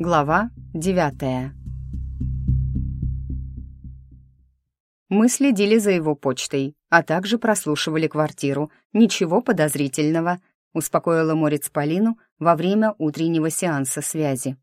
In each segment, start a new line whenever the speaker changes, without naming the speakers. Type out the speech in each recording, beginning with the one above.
Глава девятая. Мы следили за его почтой, а также прослушивали квартиру. Ничего подозрительного, успокоила Морец Полину во время утреннего сеанса связи.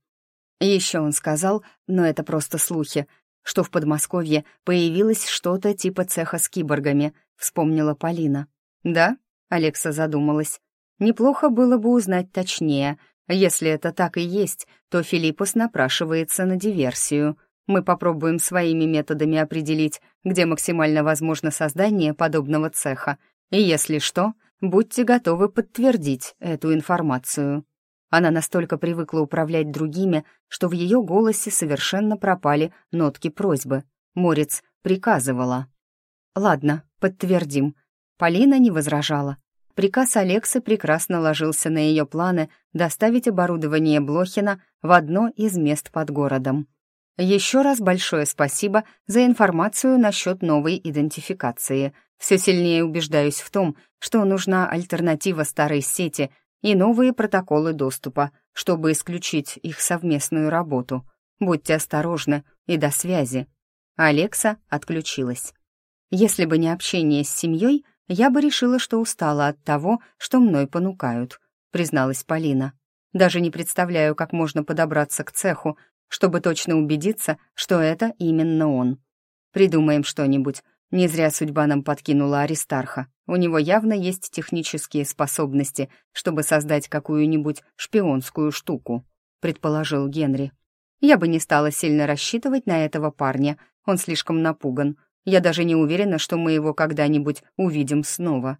Еще он сказал, но это просто слухи, что в Подмосковье появилось что-то типа цеха с киборгами, вспомнила Полина. Да? Алекса задумалась. Неплохо было бы узнать точнее. Если это так и есть, то Филиппус напрашивается на диверсию. Мы попробуем своими методами определить, где максимально возможно создание подобного цеха. И если что, будьте готовы подтвердить эту информацию. Она настолько привыкла управлять другими, что в ее голосе совершенно пропали нотки просьбы. Морец приказывала. «Ладно, подтвердим». Полина не возражала. Приказ Алексы прекрасно ложился на ее планы доставить оборудование Блохина в одно из мест под городом. Еще раз большое спасибо за информацию насчет новой идентификации. Все сильнее убеждаюсь в том, что нужна альтернатива старой сети и новые протоколы доступа, чтобы исключить их совместную работу. Будьте осторожны и до связи. Алекса отключилась. Если бы не общение с семьей, «Я бы решила, что устала от того, что мной понукают», — призналась Полина. «Даже не представляю, как можно подобраться к цеху, чтобы точно убедиться, что это именно он. Придумаем что-нибудь. Не зря судьба нам подкинула Аристарха. У него явно есть технические способности, чтобы создать какую-нибудь шпионскую штуку», — предположил Генри. «Я бы не стала сильно рассчитывать на этого парня. Он слишком напуган. Я даже не уверена, что мы его когда-нибудь увидим снова.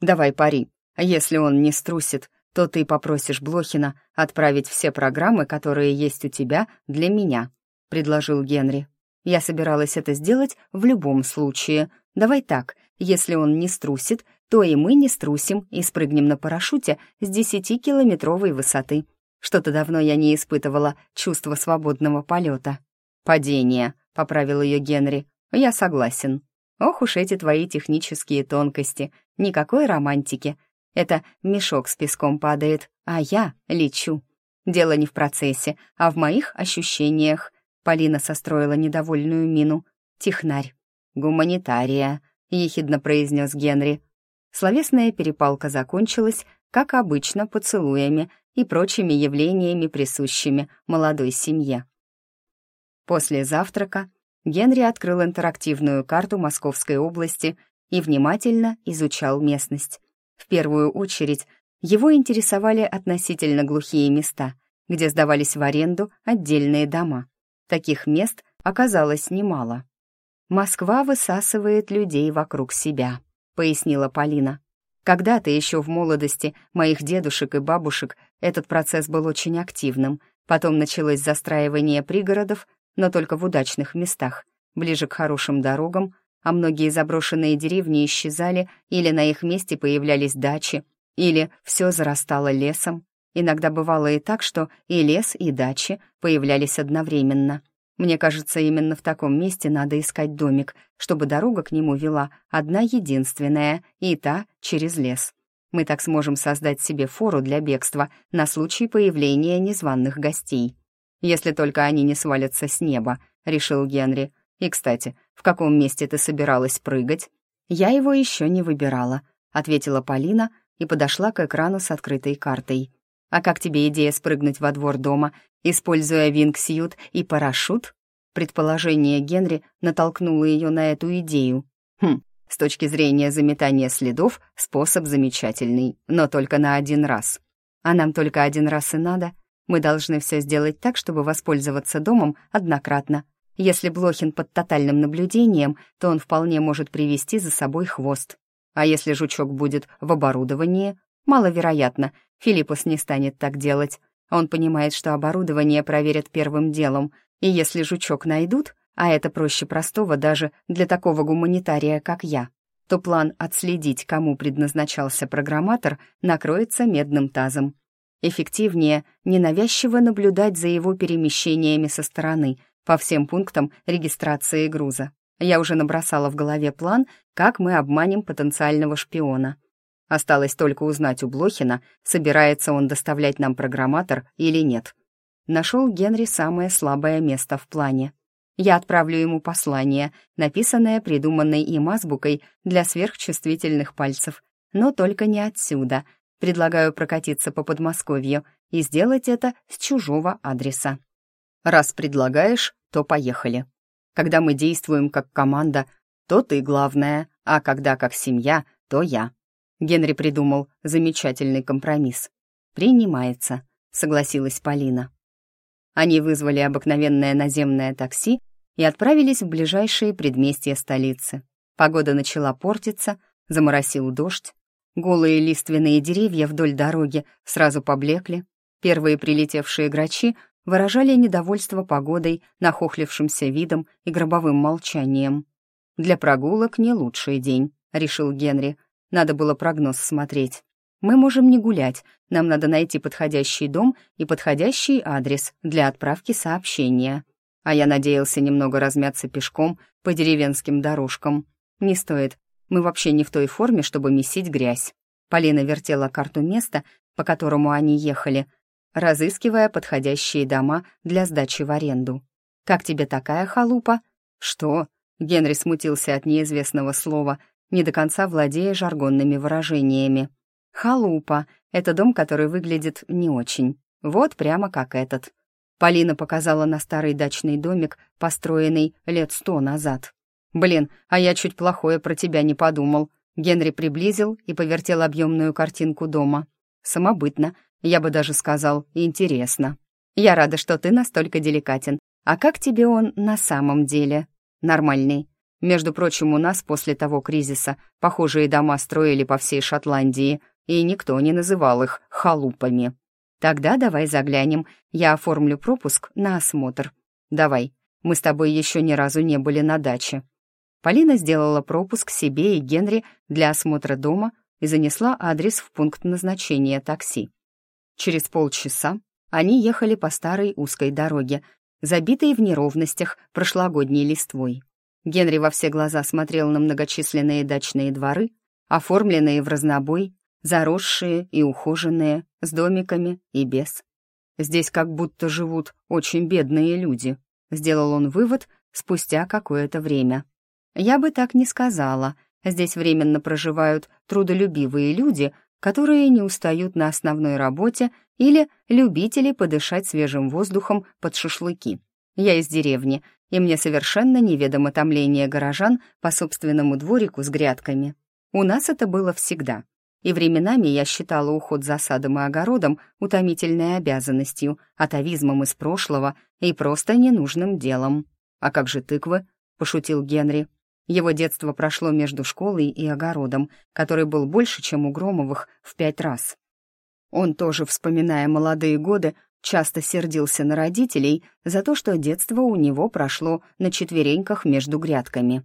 Давай пари. Если он не струсит, то ты попросишь Блохина отправить все программы, которые есть у тебя, для меня», — предложил Генри. «Я собиралась это сделать в любом случае. Давай так, если он не струсит, то и мы не струсим и спрыгнем на парашюте с десятикилометровой высоты. Что-то давно я не испытывала чувство свободного полета. «Падение», — поправил ее Генри. «Я согласен. Ох уж эти твои технические тонкости. Никакой романтики. Это мешок с песком падает, а я лечу. Дело не в процессе, а в моих ощущениях». Полина состроила недовольную мину. «Технарь». «Гуманитария», — ехидно произнес Генри. Словесная перепалка закончилась, как обычно, поцелуями и прочими явлениями, присущими молодой семье. После завтрака Генри открыл интерактивную карту Московской области и внимательно изучал местность. В первую очередь его интересовали относительно глухие места, где сдавались в аренду отдельные дома. Таких мест оказалось немало. «Москва высасывает людей вокруг себя», — пояснила Полина. «Когда-то еще в молодости моих дедушек и бабушек этот процесс был очень активным. Потом началось застраивание пригородов но только в удачных местах, ближе к хорошим дорогам, а многие заброшенные деревни исчезали, или на их месте появлялись дачи, или все зарастало лесом. Иногда бывало и так, что и лес, и дачи появлялись одновременно. Мне кажется, именно в таком месте надо искать домик, чтобы дорога к нему вела одна единственная, и та через лес. Мы так сможем создать себе фору для бегства на случай появления незваных гостей если только они не свалятся с неба», — решил Генри. «И, кстати, в каком месте ты собиралась прыгать?» «Я его еще не выбирала», — ответила Полина и подошла к экрану с открытой картой. «А как тебе идея спрыгнуть во двор дома, используя вингсьют и парашют?» Предположение Генри натолкнуло ее на эту идею. «Хм, с точки зрения заметания следов, способ замечательный, но только на один раз. А нам только один раз и надо», мы должны все сделать так, чтобы воспользоваться домом однократно. Если Блохин под тотальным наблюдением, то он вполне может привести за собой хвост. А если жучок будет в оборудовании, маловероятно, Филиппус не станет так делать. Он понимает, что оборудование проверят первым делом, и если жучок найдут, а это проще простого даже для такого гуманитария, как я, то план отследить, кому предназначался программатор, накроется медным тазом. Эффективнее ненавязчиво наблюдать за его перемещениями со стороны по всем пунктам регистрации груза. Я уже набросала в голове план, как мы обманем потенциального шпиона. Осталось только узнать у Блохина, собирается он доставлять нам программатор или нет. нашел Генри самое слабое место в плане. Я отправлю ему послание, написанное придуманной им азбукой для сверхчувствительных пальцев, но только не отсюда. Предлагаю прокатиться по Подмосковью и сделать это с чужого адреса. Раз предлагаешь, то поехали. Когда мы действуем как команда, то ты главная, а когда как семья, то я. Генри придумал замечательный компромисс. «Принимается», — согласилась Полина. Они вызвали обыкновенное наземное такси и отправились в ближайшие предместья столицы. Погода начала портиться, заморосил дождь. Голые лиственные деревья вдоль дороги сразу поблекли. Первые прилетевшие грачи выражали недовольство погодой, нахохлившимся видом и гробовым молчанием. «Для прогулок не лучший день», — решил Генри. «Надо было прогноз смотреть. Мы можем не гулять, нам надо найти подходящий дом и подходящий адрес для отправки сообщения. А я надеялся немного размяться пешком по деревенским дорожкам. Не стоит, мы вообще не в той форме, чтобы месить грязь. Полина вертела карту места, по которому они ехали, разыскивая подходящие дома для сдачи в аренду. «Как тебе такая халупа?» «Что?» Генри смутился от неизвестного слова, не до конца владея жаргонными выражениями. «Халупа — это дом, который выглядит не очень. Вот прямо как этот». Полина показала на старый дачный домик, построенный лет сто назад. «Блин, а я чуть плохое про тебя не подумал». Генри приблизил и повертел объемную картинку дома. «Самобытно, я бы даже сказал, интересно. Я рада, что ты настолько деликатен. А как тебе он на самом деле?» «Нормальный. Между прочим, у нас после того кризиса похожие дома строили по всей Шотландии — и никто не называл их халупами. Тогда давай заглянем, я оформлю пропуск на осмотр. Давай, мы с тобой еще ни разу не были на даче. Полина сделала пропуск себе и Генри для осмотра дома и занесла адрес в пункт назначения такси. Через полчаса они ехали по старой узкой дороге, забитой в неровностях прошлогодней листвой. Генри во все глаза смотрел на многочисленные дачные дворы, оформленные в разнобой, заросшие и ухоженные, с домиками и без. Здесь как будто живут очень бедные люди, сделал он вывод спустя какое-то время. Я бы так не сказала. Здесь временно проживают трудолюбивые люди, которые не устают на основной работе или любители подышать свежим воздухом под шашлыки. Я из деревни, и мне совершенно неведомо томление горожан по собственному дворику с грядками. У нас это было всегда и временами я считала уход за садом и огородом утомительной обязанностью, атовизмом из прошлого и просто ненужным делом. «А как же тыквы?» — пошутил Генри. Его детство прошло между школой и огородом, который был больше, чем у Громовых, в пять раз. Он тоже, вспоминая молодые годы, часто сердился на родителей за то, что детство у него прошло на четвереньках между грядками.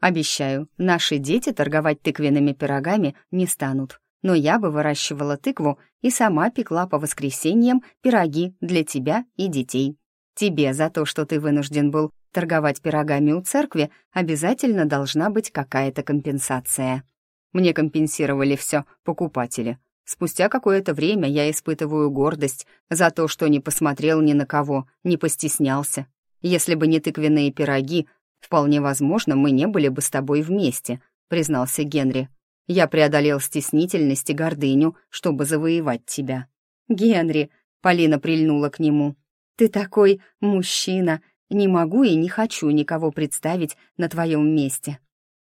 Обещаю, наши дети торговать тыквенными пирогами не станут. Но я бы выращивала тыкву и сама пекла по воскресеньям пироги для тебя и детей. Тебе за то, что ты вынужден был торговать пирогами у церкви, обязательно должна быть какая-то компенсация. Мне компенсировали все покупатели. Спустя какое-то время я испытываю гордость за то, что не посмотрел ни на кого, не постеснялся. Если бы не тыквенные пироги, «Вполне возможно, мы не были бы с тобой вместе», — признался Генри. «Я преодолел стеснительность и гордыню, чтобы завоевать тебя». «Генри», — Полина прильнула к нему, — «ты такой мужчина. Не могу и не хочу никого представить на твоем месте».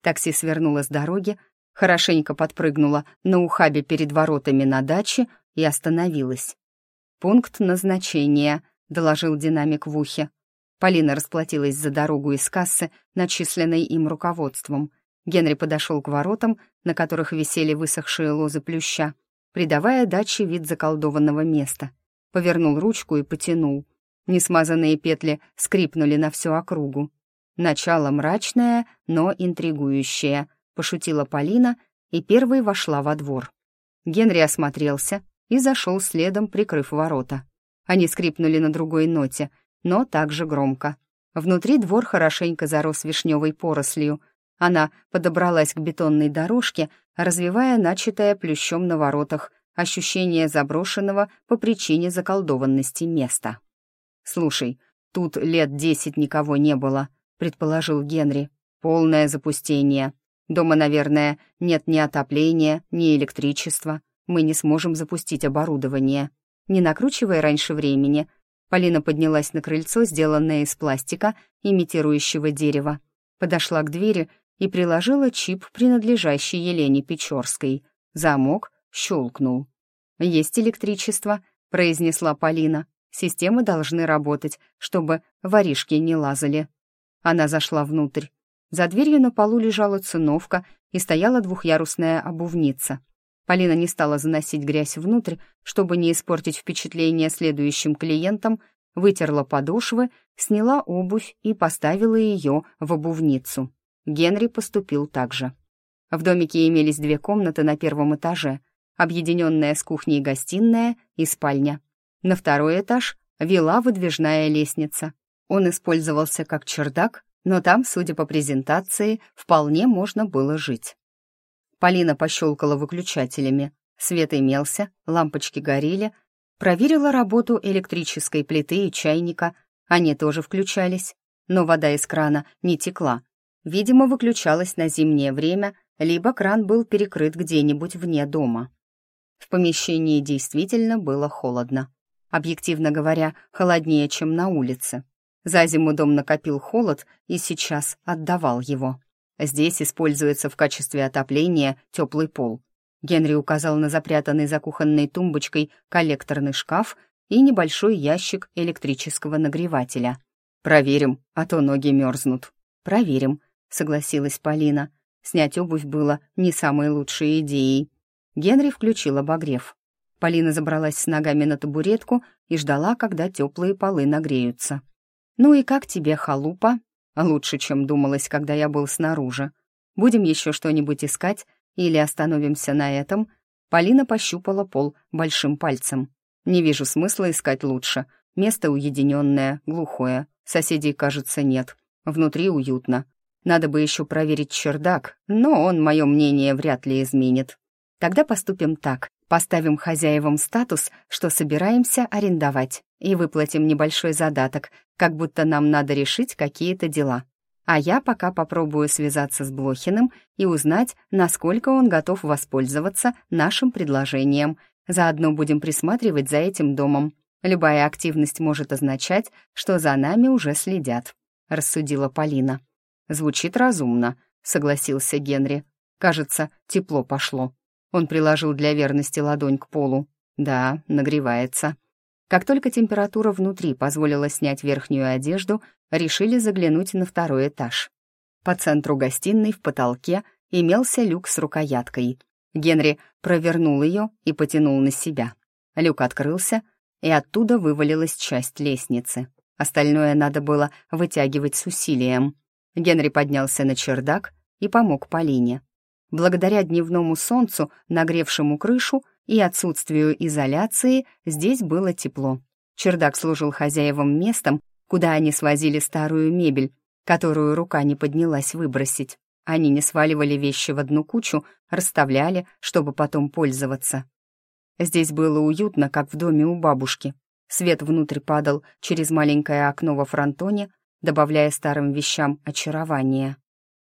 Такси свернуло с дороги, хорошенько подпрыгнула на ухабе перед воротами на даче и остановилась. «Пункт назначения», — доложил динамик в ухе. Полина расплатилась за дорогу из кассы, начисленной им руководством. Генри подошел к воротам, на которых висели высохшие лозы плюща, придавая даче вид заколдованного места. Повернул ручку и потянул. Несмазанные петли скрипнули на всю округу. «Начало мрачное, но интригующее», — пошутила Полина и первой вошла во двор. Генри осмотрелся и зашел следом, прикрыв ворота. Они скрипнули на другой ноте — но также громко. Внутри двор хорошенько зарос вишневой порослью. Она подобралась к бетонной дорожке, развивая начатое плющом на воротах ощущение заброшенного по причине заколдованности места. «Слушай, тут лет десять никого не было», — предположил Генри. «Полное запустение. Дома, наверное, нет ни отопления, ни электричества. Мы не сможем запустить оборудование. Не накручивая раньше времени». Полина поднялась на крыльцо, сделанное из пластика, имитирующего дерево. Подошла к двери и приложила чип, принадлежащий Елене Печорской. Замок щелкнул. «Есть электричество», — произнесла Полина. «Системы должны работать, чтобы воришки не лазали». Она зашла внутрь. За дверью на полу лежала циновка и стояла двухъярусная обувница. Полина не стала заносить грязь внутрь, чтобы не испортить впечатление следующим клиентам, вытерла подошвы, сняла обувь и поставила ее в обувницу. Генри поступил так же. В домике имелись две комнаты на первом этаже — объединенная с кухней гостиная и спальня. На второй этаж вела выдвижная лестница. Он использовался как чердак, но там, судя по презентации, вполне можно было жить. Полина пощелкала выключателями. Свет имелся, лампочки горели. Проверила работу электрической плиты и чайника. Они тоже включались, но вода из крана не текла. Видимо, выключалась на зимнее время, либо кран был перекрыт где-нибудь вне дома. В помещении действительно было холодно. Объективно говоря, холоднее, чем на улице. За зиму дом накопил холод и сейчас отдавал его. Здесь используется в качестве отопления теплый пол. Генри указал на запрятанный за кухонной тумбочкой коллекторный шкаф и небольшой ящик электрического нагревателя. «Проверим, а то ноги мерзнут». «Проверим», — согласилась Полина. Снять обувь было не самой лучшей идеей. Генри включил обогрев. Полина забралась с ногами на табуретку и ждала, когда теплые полы нагреются. «Ну и как тебе, халупа?» «Лучше, чем думалось, когда я был снаружи. Будем еще что-нибудь искать или остановимся на этом?» Полина пощупала пол большим пальцем. «Не вижу смысла искать лучше. Место уединенное, глухое. Соседей, кажется, нет. Внутри уютно. Надо бы еще проверить чердак, но он, мое мнение, вряд ли изменит. Тогда поступим так. Поставим хозяевам статус, что собираемся арендовать, и выплатим небольшой задаток, как будто нам надо решить какие-то дела. А я пока попробую связаться с Блохиным и узнать, насколько он готов воспользоваться нашим предложением. Заодно будем присматривать за этим домом. Любая активность может означать, что за нами уже следят», — рассудила Полина. «Звучит разумно», — согласился Генри. «Кажется, тепло пошло». Он приложил для верности ладонь к полу. Да, нагревается. Как только температура внутри позволила снять верхнюю одежду, решили заглянуть на второй этаж. По центру гостиной в потолке имелся люк с рукояткой. Генри провернул ее и потянул на себя. Люк открылся, и оттуда вывалилась часть лестницы. Остальное надо было вытягивать с усилием. Генри поднялся на чердак и помог Полине. Благодаря дневному солнцу, нагревшему крышу и отсутствию изоляции, здесь было тепло. Чердак служил хозяевам местом, куда они свозили старую мебель, которую рука не поднялась выбросить. Они не сваливали вещи в одну кучу, расставляли, чтобы потом пользоваться. Здесь было уютно, как в доме у бабушки. Свет внутрь падал через маленькое окно во фронтоне, добавляя старым вещам очарование.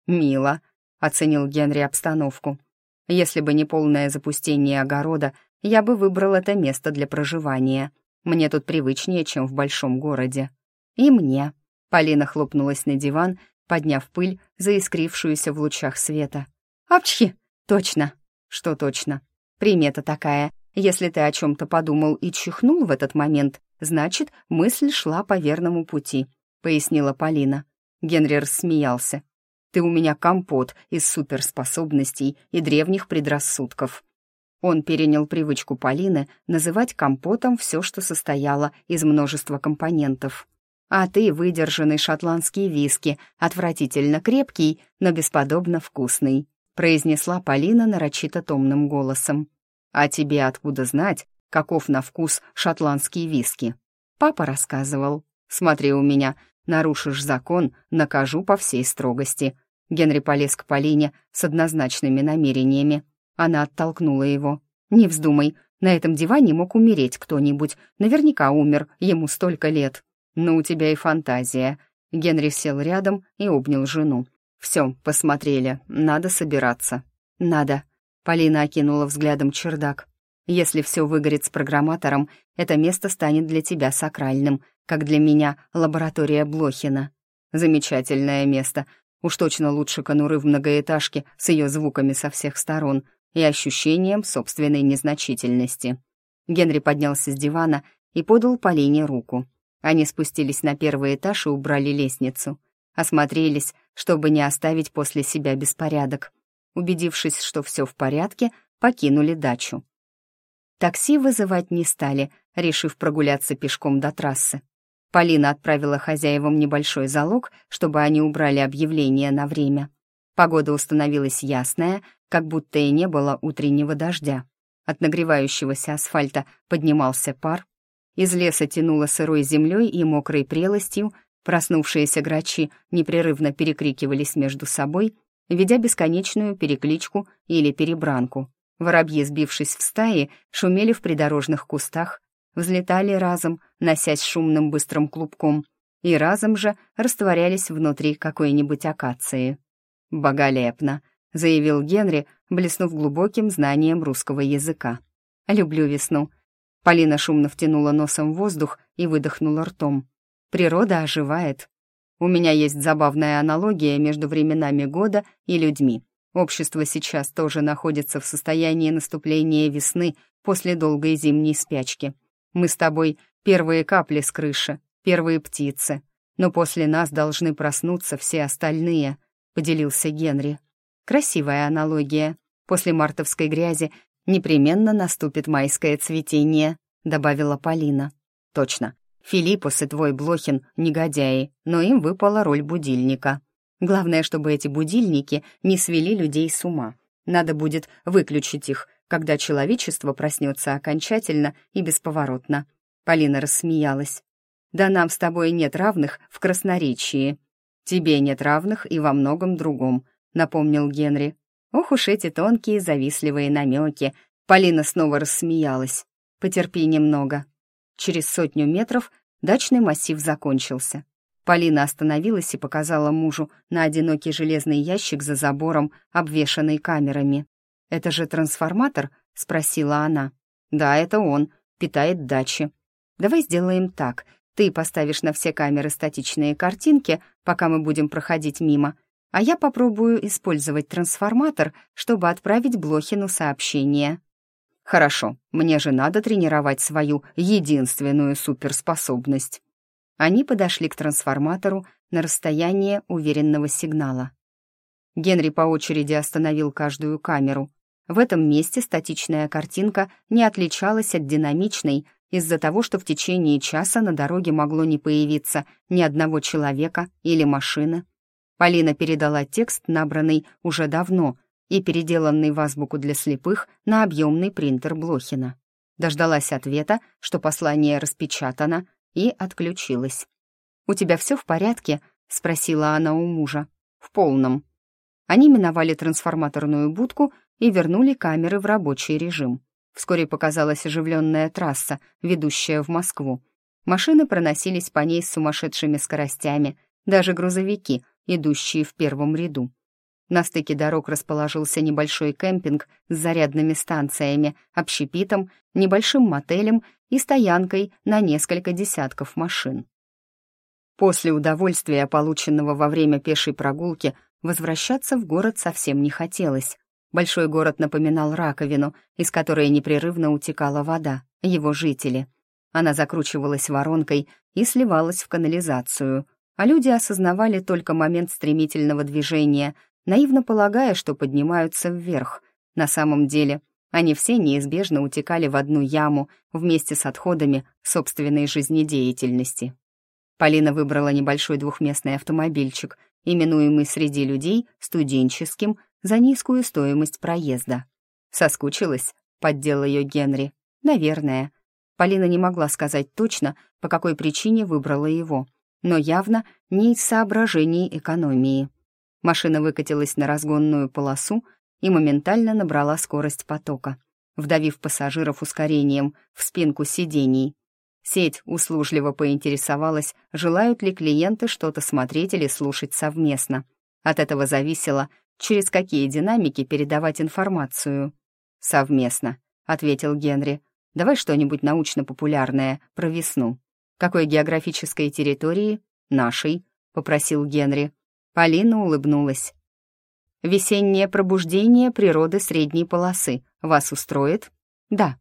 «Мило», — оценил Генри обстановку. «Если бы не полное запустение огорода, я бы выбрал это место для проживания. Мне тут привычнее, чем в большом городе». «И мне». Полина хлопнулась на диван, подняв пыль, заискрившуюся в лучах света. «Апчхи! Точно!» «Что точно?» «Примета такая. Если ты о чем-то подумал и чихнул в этот момент, значит, мысль шла по верному пути», — пояснила Полина. Генри рассмеялся. Ты у меня компот из суперспособностей и древних предрассудков». Он перенял привычку Полины называть компотом все, что состояло из множества компонентов. «А ты выдержанный шотландский виски, отвратительно крепкий, но бесподобно вкусный», произнесла Полина нарочито томным голосом. «А тебе откуда знать, каков на вкус шотландский виски?» Папа рассказывал. «Смотри у меня, Нарушишь закон, накажу по всей строгости». Генри полез к Полине с однозначными намерениями. Она оттолкнула его. «Не вздумай, на этом диване мог умереть кто-нибудь. Наверняка умер, ему столько лет». «Ну, у тебя и фантазия». Генри сел рядом и обнял жену. «Все, посмотрели. Надо собираться». «Надо». Полина окинула взглядом чердак. «Если все выгорит с программатором, это место станет для тебя сакральным, как для меня лаборатория Блохина. Замечательное место. Уж точно лучше конуры в многоэтажке с ее звуками со всех сторон и ощущением собственной незначительности». Генри поднялся с дивана и подал Полине руку. Они спустились на первый этаж и убрали лестницу. Осмотрелись, чтобы не оставить после себя беспорядок. Убедившись, что все в порядке, покинули дачу. Такси вызывать не стали, решив прогуляться пешком до трассы. Полина отправила хозяевам небольшой залог, чтобы они убрали объявление на время. Погода установилась ясная, как будто и не было утреннего дождя. От нагревающегося асфальта поднимался пар, из леса тянуло сырой землей и мокрой прелостью, проснувшиеся грачи непрерывно перекрикивались между собой, ведя бесконечную перекличку или перебранку. Воробьи, сбившись в стаи, шумели в придорожных кустах, взлетали разом, носясь шумным быстрым клубком, и разом же растворялись внутри какой-нибудь акации. «Боголепно», — заявил Генри, блеснув глубоким знанием русского языка. «Люблю весну», Полина шумно втянула носом воздух и выдохнула ртом. «Природа оживает. У меня есть забавная аналогия между временами года и людьми. Общество сейчас тоже находится в состоянии наступления весны после долгой зимней спячки. Мы с тобой первые капли с крыши, первые птицы. Но после нас должны проснуться все остальные», — поделился Генри. «Красивая аналогия. После мартовской грязи непременно наступит майское цветение», — добавила Полина. «Точно. Филиппус и твой Блохин — негодяи, но им выпала роль будильника. Главное, чтобы эти будильники не свели людей с ума. Надо будет выключить их, когда человечество проснется окончательно и бесповоротно». Полина рассмеялась. «Да нам с тобой нет равных в красноречии». «Тебе нет равных и во многом другом», — напомнил Генри. Ох уж эти тонкие завистливые намеки. Полина снова рассмеялась. Потерпи немного. Через сотню метров дачный массив закончился. Полина остановилась и показала мужу на одинокий железный ящик за забором, обвешанный камерами. «Это же трансформатор?» — спросила она. «Да, это он. Питает дачи. Давай сделаем так. Ты поставишь на все камеры статичные картинки, пока мы будем проходить мимо, а я попробую использовать трансформатор, чтобы отправить Блохину сообщение. Хорошо, мне же надо тренировать свою единственную суперспособность. Они подошли к трансформатору на расстояние уверенного сигнала. Генри по очереди остановил каждую камеру. В этом месте статичная картинка не отличалась от динамичной из-за того, что в течение часа на дороге могло не появиться ни одного человека или машины. Полина передала текст, набранный уже давно и переделанный в азбуку для слепых на объемный принтер Блохина. Дождалась ответа, что послание распечатано, и отключилась. «У тебя все в порядке?» — спросила она у мужа. «В полном». Они миновали трансформаторную будку и вернули камеры в рабочий режим. Вскоре показалась оживленная трасса, ведущая в Москву. Машины проносились по ней с сумасшедшими скоростями, даже грузовики идущие в первом ряду. На стыке дорог расположился небольшой кемпинг с зарядными станциями, общепитом, небольшим мотелем и стоянкой на несколько десятков машин. После удовольствия, полученного во время пешей прогулки, возвращаться в город совсем не хотелось. Большой город напоминал раковину, из которой непрерывно утекала вода, его жители. Она закручивалась воронкой и сливалась в канализацию — а люди осознавали только момент стремительного движения, наивно полагая, что поднимаются вверх. На самом деле они все неизбежно утекали в одну яму вместе с отходами собственной жизнедеятельности. Полина выбрала небольшой двухместный автомобильчик, именуемый среди людей студенческим, за низкую стоимость проезда. «Соскучилась?» — поддел ее Генри. «Наверное». Полина не могла сказать точно, по какой причине выбрала его — но явно не из соображений экономии. Машина выкатилась на разгонную полосу и моментально набрала скорость потока, вдавив пассажиров ускорением в спинку сидений. Сеть услужливо поинтересовалась, желают ли клиенты что-то смотреть или слушать совместно. От этого зависело, через какие динамики передавать информацию. «Совместно», — ответил Генри. «Давай что-нибудь научно-популярное про весну». «Какой географической территории?» «Нашей», — попросил Генри. Полина улыбнулась. «Весеннее пробуждение природы средней полосы. Вас устроит?» «Да».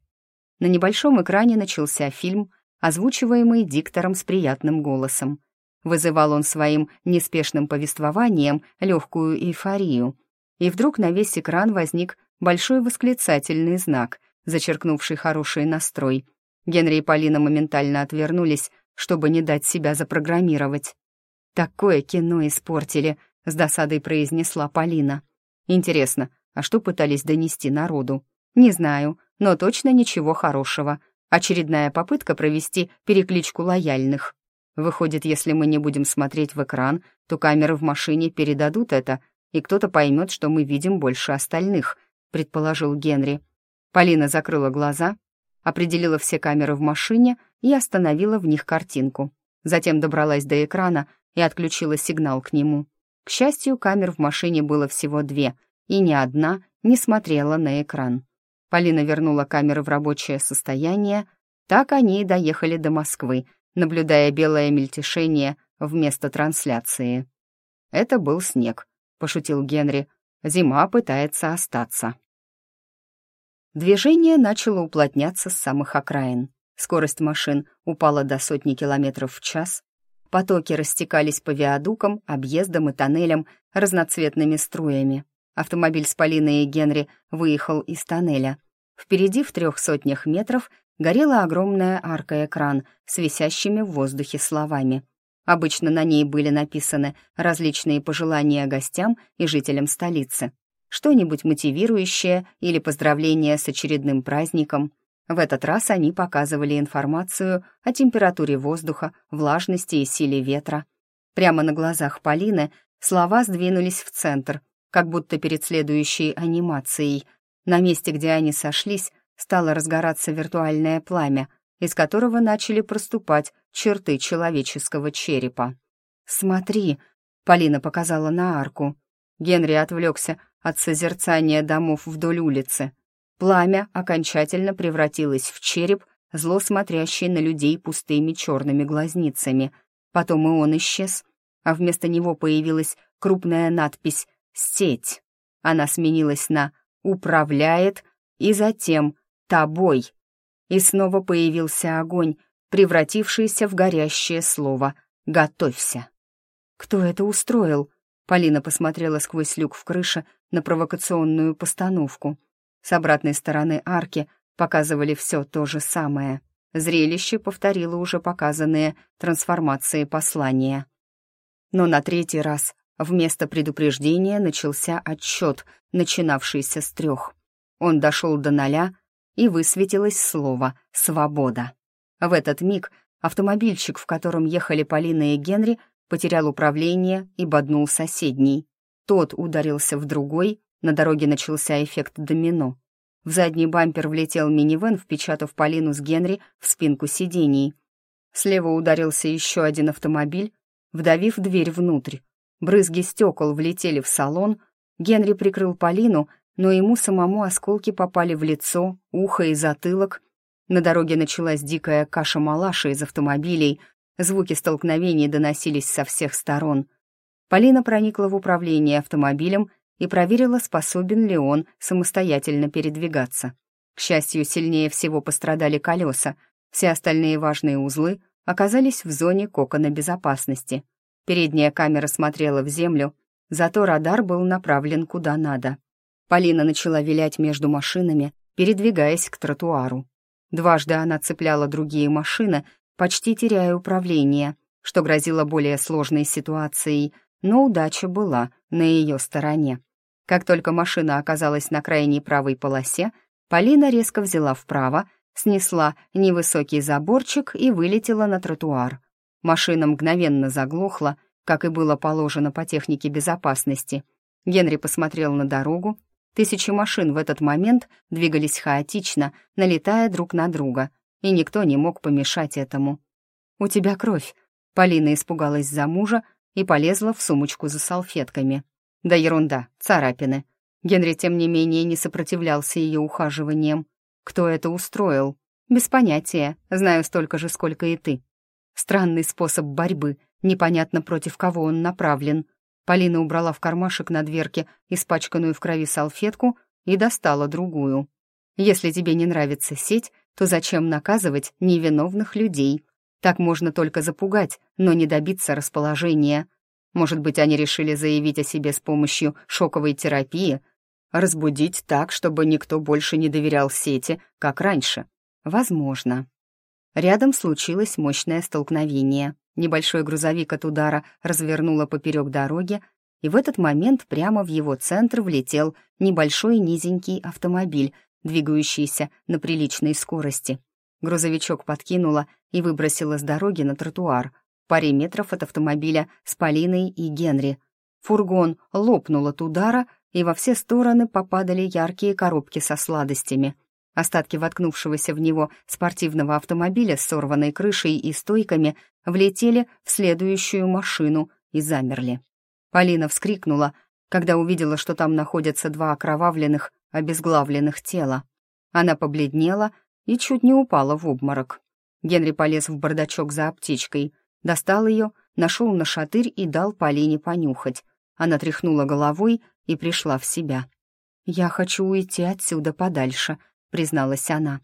На небольшом экране начался фильм, озвучиваемый диктором с приятным голосом. Вызывал он своим неспешным повествованием легкую эйфорию. И вдруг на весь экран возник большой восклицательный знак, зачеркнувший хороший настрой. Генри и Полина моментально отвернулись, чтобы не дать себя запрограммировать. «Такое кино испортили», — с досадой произнесла Полина. «Интересно, а что пытались донести народу?» «Не знаю, но точно ничего хорошего. Очередная попытка провести перекличку лояльных. Выходит, если мы не будем смотреть в экран, то камеры в машине передадут это, и кто-то поймет, что мы видим больше остальных», — предположил Генри. Полина закрыла глаза, определила все камеры в машине и остановила в них картинку. Затем добралась до экрана и отключила сигнал к нему. К счастью, камер в машине было всего две, и ни одна не смотрела на экран. Полина вернула камеры в рабочее состояние. Так они и доехали до Москвы, наблюдая белое мельтешение вместо трансляции. «Это был снег», — пошутил Генри. «Зима пытается остаться». Движение начало уплотняться с самых окраин. Скорость машин упала до сотни километров в час. Потоки растекались по виадукам, объездам и тоннелям разноцветными струями. Автомобиль с Полиной и Генри выехал из тоннеля. Впереди в трех сотнях метров горела огромная арка-экран с висящими в воздухе словами. Обычно на ней были написаны различные пожелания гостям и жителям столицы. Что-нибудь мотивирующее или поздравление с очередным праздником. В этот раз они показывали информацию о температуре воздуха, влажности и силе ветра. Прямо на глазах Полины слова сдвинулись в центр, как будто перед следующей анимацией. На месте, где они сошлись, стало разгораться виртуальное пламя, из которого начали проступать черты человеческого черепа. «Смотри!» — Полина показала на арку. Генри отвлекся от созерцания домов вдоль улицы. Пламя окончательно превратилось в череп, зло смотрящий на людей пустыми черными глазницами. Потом и он исчез, а вместо него появилась крупная надпись сеть. Она сменилась на «управляет» и затем «тобой». И снова появился огонь, превратившийся в горящее слово «готовься». «Кто это устроил?» Полина посмотрела сквозь люк в крыше на провокационную постановку. С обратной стороны арки показывали все то же самое. Зрелище повторило уже показанные трансформации послания. Но на третий раз Вместо предупреждения начался отсчет, начинавшийся с трех. Он дошел до ноля, и высветилось слово «свобода». В этот миг автомобильчик, в котором ехали Полина и Генри, потерял управление и боднул соседний. Тот ударился в другой, на дороге начался эффект домино. В задний бампер влетел минивэн, впечатав Полину с Генри в спинку сидений. Слева ударился еще один автомобиль, вдавив дверь внутрь. Брызги стекол влетели в салон. Генри прикрыл Полину, но ему самому осколки попали в лицо, ухо и затылок. На дороге началась дикая каша-малаша из автомобилей. Звуки столкновений доносились со всех сторон. Полина проникла в управление автомобилем и проверила, способен ли он самостоятельно передвигаться. К счастью, сильнее всего пострадали колеса. Все остальные важные узлы оказались в зоне кокона безопасности — Передняя камера смотрела в землю, зато радар был направлен куда надо. Полина начала вилять между машинами, передвигаясь к тротуару. Дважды она цепляла другие машины, почти теряя управление, что грозило более сложной ситуацией, но удача была на ее стороне. Как только машина оказалась на крайней правой полосе, Полина резко взяла вправо, снесла невысокий заборчик и вылетела на тротуар. Машина мгновенно заглохла, как и было положено по технике безопасности. Генри посмотрел на дорогу. Тысячи машин в этот момент двигались хаотично, налетая друг на друга. и никто не мог помешать этому. «У тебя кровь», — Полина испугалась за мужа и полезла в сумочку за салфетками. «Да ерунда, царапины». Генри, тем не менее, не сопротивлялся ее ухаживаниям. «Кто это устроил?» «Без понятия, знаю столько же, сколько и ты». Странный способ борьбы, непонятно против кого он направлен. Полина убрала в кармашек на дверке испачканную в крови салфетку и достала другую. «Если тебе не нравится сеть, то зачем наказывать невиновных людей? Так можно только запугать, но не добиться расположения. Может быть, они решили заявить о себе с помощью шоковой терапии, разбудить так, чтобы никто больше не доверял сети, как раньше. Возможно. Рядом случилось мощное столкновение. Небольшой грузовик от удара развернуло поперек дороги, и в этот момент прямо в его центр влетел небольшой низенький автомобиль, двигающийся на приличной скорости. Грузовичок подкинуло и выбросило с дороги на тротуар, паре метров от автомобиля с Полиной и Генри. Фургон лопнул от удара, и во все стороны попадали яркие коробки со сладостями. Остатки воткнувшегося в него спортивного автомобиля с сорванной крышей и стойками влетели в следующую машину и замерли. Полина вскрикнула, когда увидела, что там находятся два окровавленных, обезглавленных тела. Она побледнела и чуть не упала в обморок. Генри полез в бардачок за аптечкой, достал ее, нашел на шатырь и дал Полине понюхать. Она тряхнула головой и пришла в себя. «Я хочу уйти отсюда подальше», — призналась она.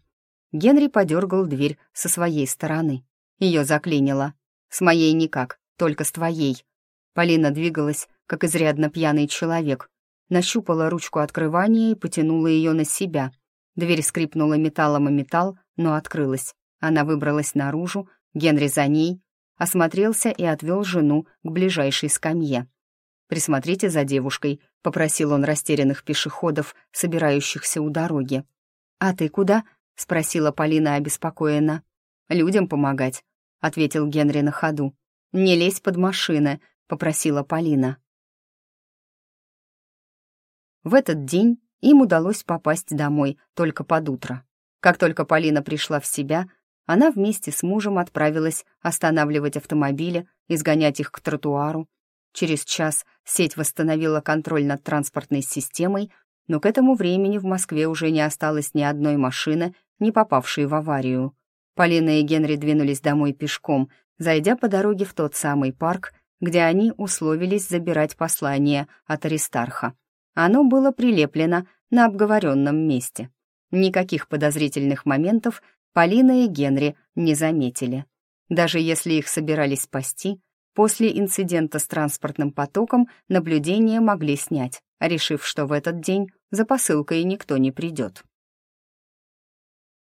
Генри подергал дверь со своей стороны. Ее заклинило. «С моей никак, только с твоей». Полина двигалась, как изрядно пьяный человек. Нащупала ручку открывания и потянула ее на себя — Дверь скрипнула металлом о металл, но открылась. Она выбралась наружу, Генри за ней, осмотрелся и отвел жену к ближайшей скамье. «Присмотрите за девушкой», — попросил он растерянных пешеходов, собирающихся у дороги. «А ты куда?» — спросила Полина обеспокоенно. «Людям помогать», — ответил Генри на ходу. «Не лезь под машины», — попросила Полина. В этот день им удалось попасть домой только под утро. Как только Полина пришла в себя, она вместе с мужем отправилась останавливать автомобили, изгонять их к тротуару. Через час сеть восстановила контроль над транспортной системой, но к этому времени в Москве уже не осталось ни одной машины, не попавшей в аварию. Полина и Генри двинулись домой пешком, зайдя по дороге в тот самый парк, где они условились забирать послание от Аристарха. Оно было прилеплено на обговоренном месте. Никаких подозрительных моментов Полина и Генри не заметили. Даже если их собирались спасти, после инцидента с транспортным потоком наблюдение могли снять, решив, что в этот день за посылкой никто не придет.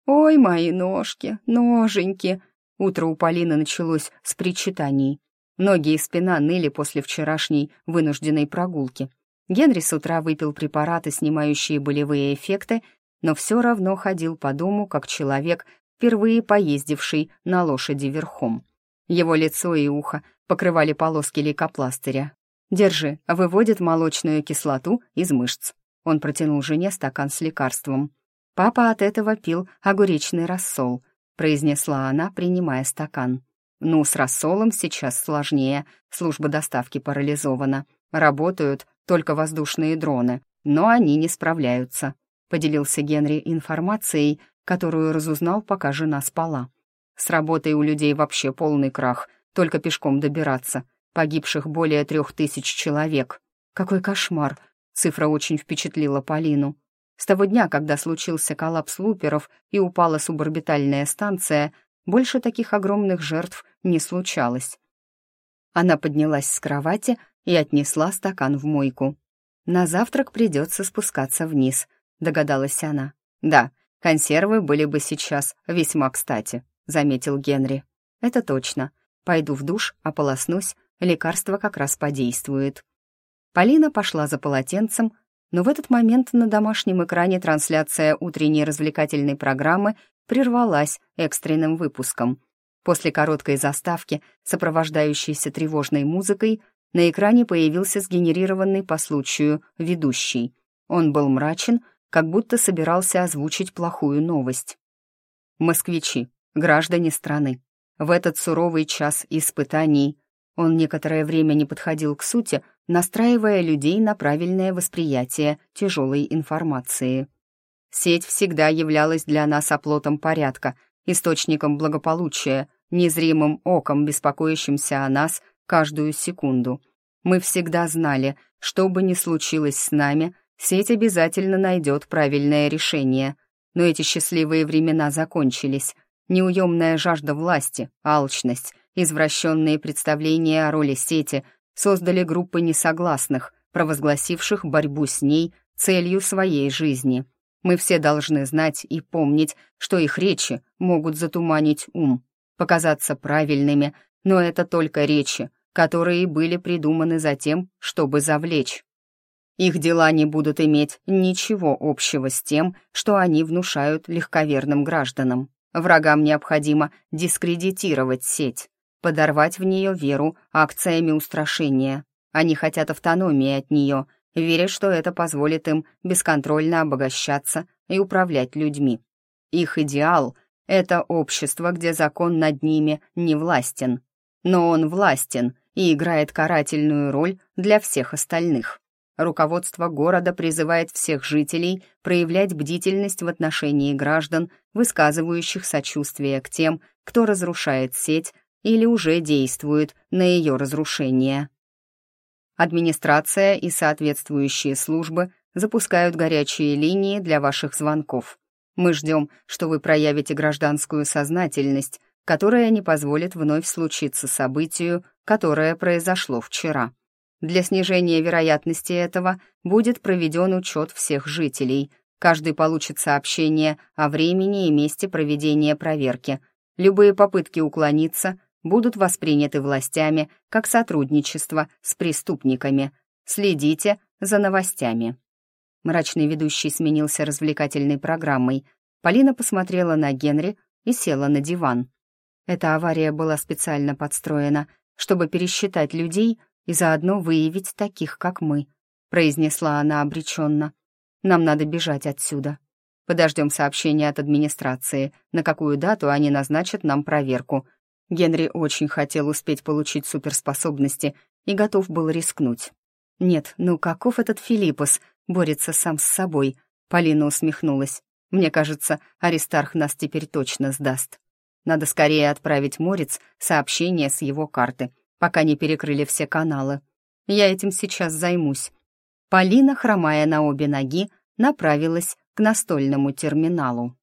«Ой, мои ножки, ноженьки!» Утро у Полины началось с причитаний. Ноги и спина ныли после вчерашней вынужденной прогулки, Генри с утра выпил препараты, снимающие болевые эффекты, но все равно ходил по дому, как человек, впервые поездивший на лошади верхом. Его лицо и ухо покрывали полоски лейкопластыря. «Держи, выводит молочную кислоту из мышц». Он протянул жене стакан с лекарством. «Папа от этого пил огуречный рассол», — произнесла она, принимая стакан. «Ну, с рассолом сейчас сложнее, служба доставки парализована. Работают только воздушные дроны, но они не справляются», — поделился Генри информацией, которую разузнал, пока жена спала. «С работой у людей вообще полный крах, только пешком добираться. Погибших более трех тысяч человек. Какой кошмар!» Цифра очень впечатлила Полину. С того дня, когда случился коллапс луперов и упала суборбитальная станция, больше таких огромных жертв не случалось. Она поднялась с кровати и отнесла стакан в мойку. «На завтрак придется спускаться вниз», — догадалась она. «Да, консервы были бы сейчас весьма кстати», — заметил Генри. «Это точно. Пойду в душ, ополоснусь, лекарство как раз подействует». Полина пошла за полотенцем, но в этот момент на домашнем экране трансляция утренней развлекательной программы прервалась экстренным выпуском. После короткой заставки, сопровождающейся тревожной музыкой, на экране появился сгенерированный по случаю ведущий. Он был мрачен, как будто собирался озвучить плохую новость. Москвичи, граждане страны. В этот суровый час испытаний он некоторое время не подходил к сути, настраивая людей на правильное восприятие тяжелой информации. Сеть всегда являлась для нас оплотом порядка, источником благополучия, незримым оком, беспокоящимся о нас каждую секунду. Мы всегда знали, что бы ни случилось с нами, сеть обязательно найдет правильное решение. Но эти счастливые времена закончились. Неуемная жажда власти, алчность, извращенные представления о роли сети создали группы несогласных, провозгласивших борьбу с ней целью своей жизни. Мы все должны знать и помнить, что их речи могут затуманить ум, показаться правильными, но это только речи, которые были придуманы за тем, чтобы завлечь. Их дела не будут иметь ничего общего с тем, что они внушают легковерным гражданам. Врагам необходимо дискредитировать сеть, подорвать в нее веру акциями устрашения. Они хотят автономии от нее, веря, что это позволит им бесконтрольно обогащаться и управлять людьми. Их идеал — это общество, где закон над ними не властен. Но он властен и играет карательную роль для всех остальных. Руководство города призывает всех жителей проявлять бдительность в отношении граждан, высказывающих сочувствие к тем, кто разрушает сеть или уже действует на ее разрушение. Администрация и соответствующие службы запускают горячие линии для ваших звонков. Мы ждем, что вы проявите гражданскую сознательность, которая не позволит вновь случиться событию, которое произошло вчера. Для снижения вероятности этого будет проведен учет всех жителей. Каждый получит сообщение о времени и месте проведения проверки. Любые попытки уклониться будут восприняты властями как сотрудничество с преступниками. Следите за новостями. Мрачный ведущий сменился развлекательной программой. Полина посмотрела на Генри и села на диван. Эта авария была специально подстроена, чтобы пересчитать людей и заодно выявить таких, как мы», — произнесла она обреченно. «Нам надо бежать отсюда. Подождем сообщения от администрации, на какую дату они назначат нам проверку. Генри очень хотел успеть получить суперспособности и готов был рискнуть. «Нет, ну каков этот Филиппос? Борется сам с собой», — Полина усмехнулась. «Мне кажется, Аристарх нас теперь точно сдаст. Надо скорее отправить Морец сообщение с его карты, пока не перекрыли все каналы. Я этим сейчас займусь». Полина, хромая на обе ноги, направилась к настольному терминалу.